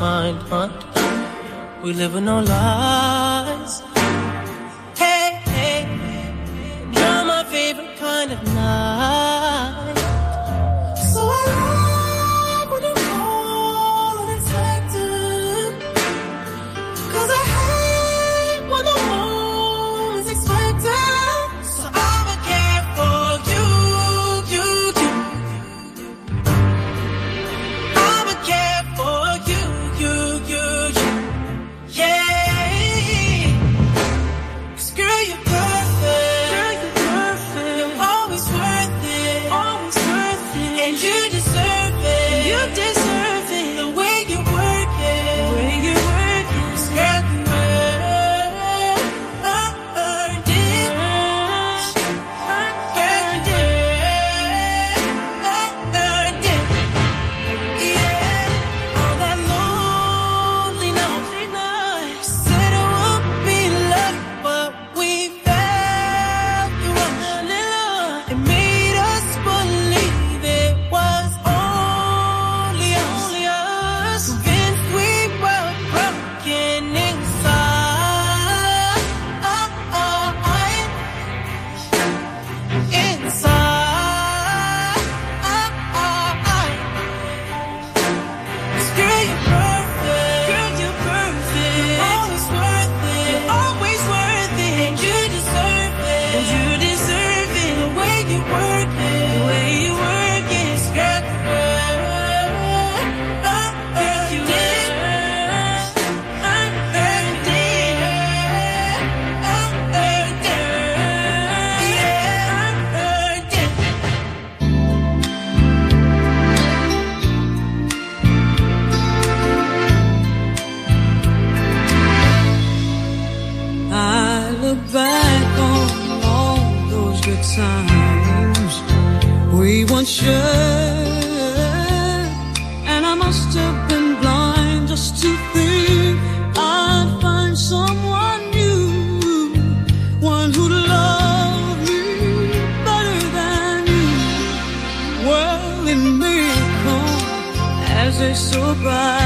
mind, mind. We live in no lies. Hey, hey, you're my favorite kind of night. so bad.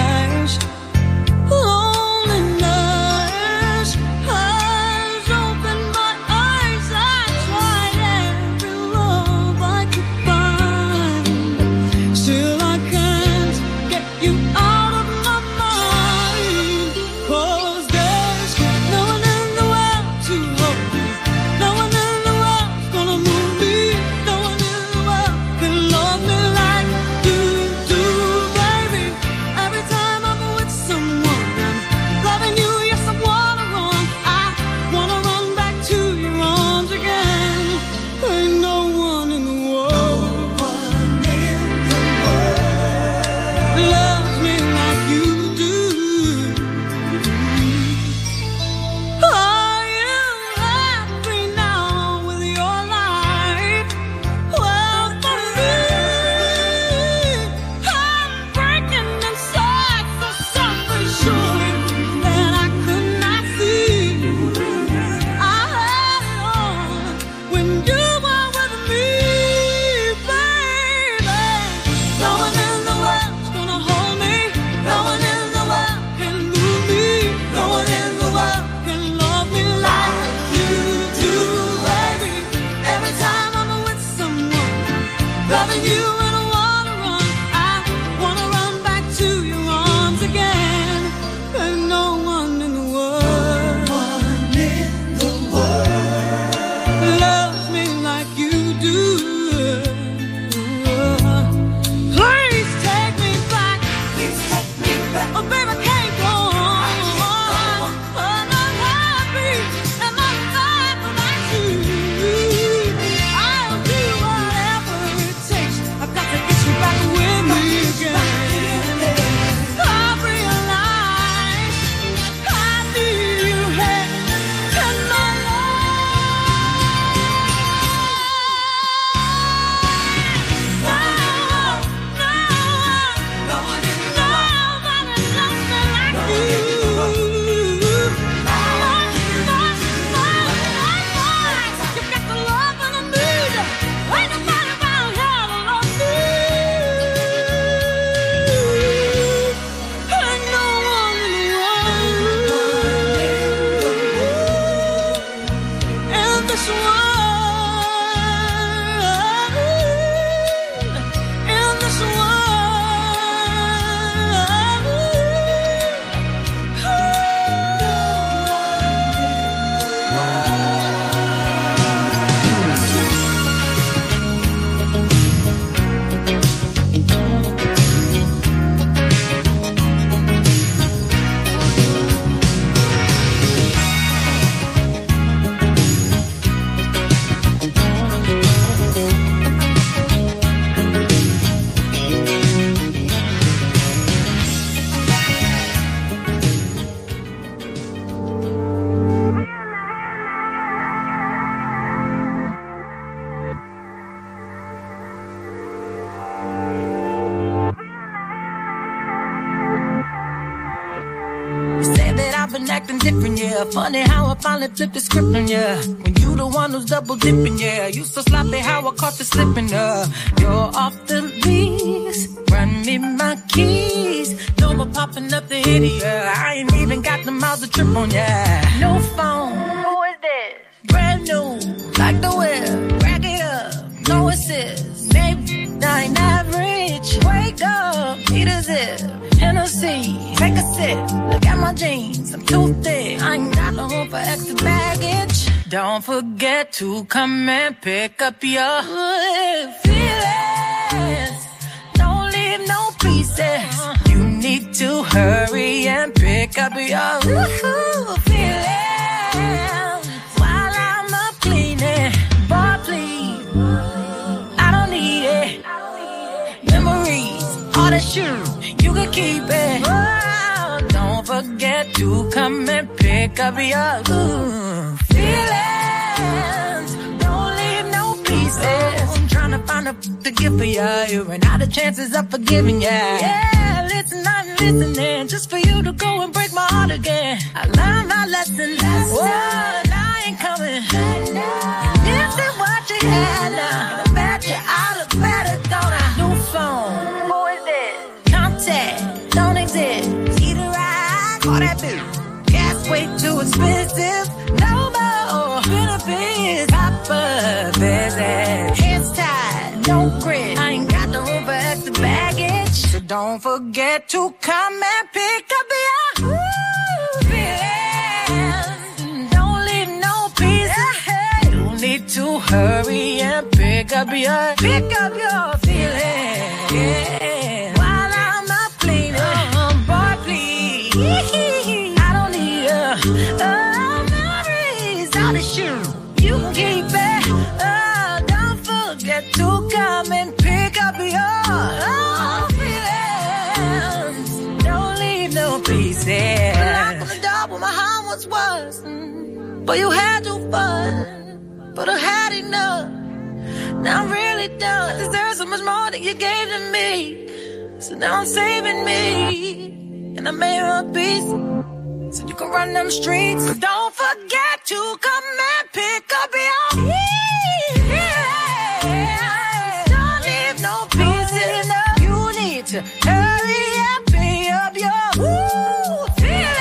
Funny how I finally flipped the script on ya. When you the one who's double dipping, yeah. You so sloppy how I caught the slipping, uh. You're off the lease. Run me my keys. No more popping up the idiot. I ain't even got the miles to trip on, yeah. No phone. Who is this? Brand new. Like the whip. Rack it up. No assist. Maybe I ain't average. Wake up. Need a zip. Hennessy. Take a sip. Look at my jeans. I'm too thick. I ain't got no room for extra baggage. Don't forget to come and pick up your feelings. Don't leave no pieces. You need to hurry and pick up your feelings. While I'm up cleaning, boy, please. I don't need it. Memories, all that shit, you can keep it. Oh, don't forget to come and pick up your ooh, feelings. Don't leave no pieces. I'm trying to find a to give for ya. You ran out of chances of forgiving ya. Yeah, listen, I'm listening just for you to go and break my heart again. I learned my lesson. Whoa, I ain't coming. This is what you had now. I call that bill. Gas way too expensive. No more benefits. Proper visit. Hands tied, no grit. I ain't got no room for extra baggage. So don't forget to come and pick up your feelings. Don't leave no pieces. You need to hurry and pick up your pick up your shoes. You keep it. Oh, don't forget to come and pick up your feelings. Don't leave no pieces. Knock on the door where my heart once was. But you had your fun. But I had enough. Now I'm really done. I deserve so much more than you gave to me. So now I'm saving me. And I made a peace. So you can run them streets. Don't forget to come and pick up your feelings. Don't leave no pieces. You need to hurry and pick up your feelings.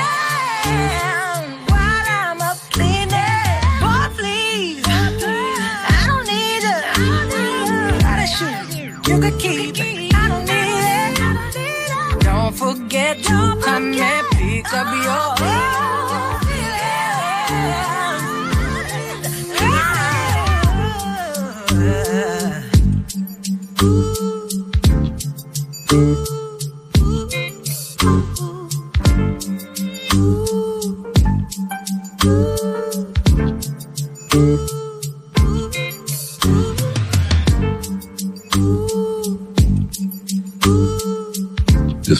While I'm up cleaning, boy, please. I don't need it. Got a shoe. You can keep. Forget. To come and pick up your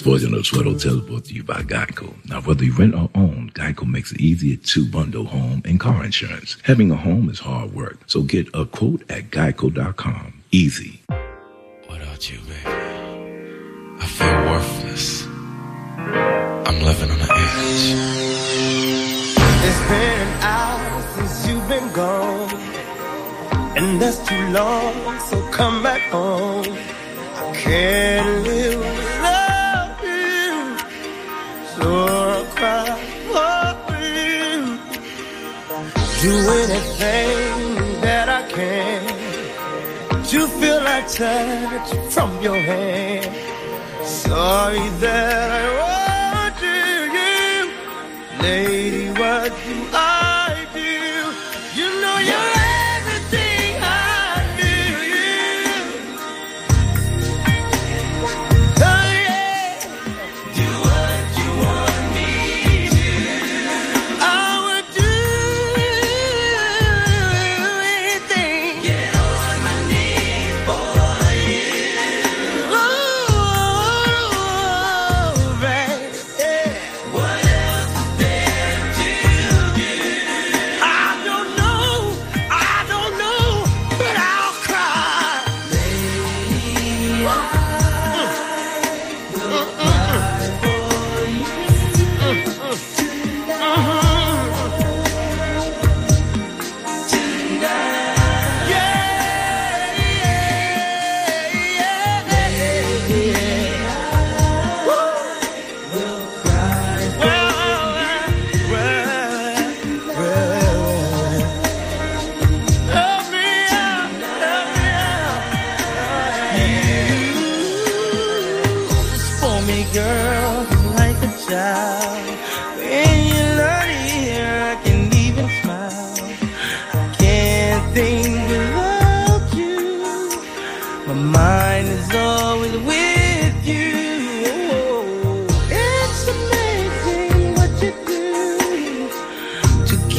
This version of Sweat Hotel is brought to you by Geico. Now, whether you rent or own, Geico makes it easier to bundle home and car insurance. Having a home is hard work, so get a quote at geico.com. Easy. Without you, baby, I feel worthless. I'm living on the edge. It's been hours since you've been gone, and that's too long. So come back home. I can't live Do anything that I can to feel that touch from your hand. Sorry that I won't do you, lady. What do I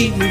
keep me.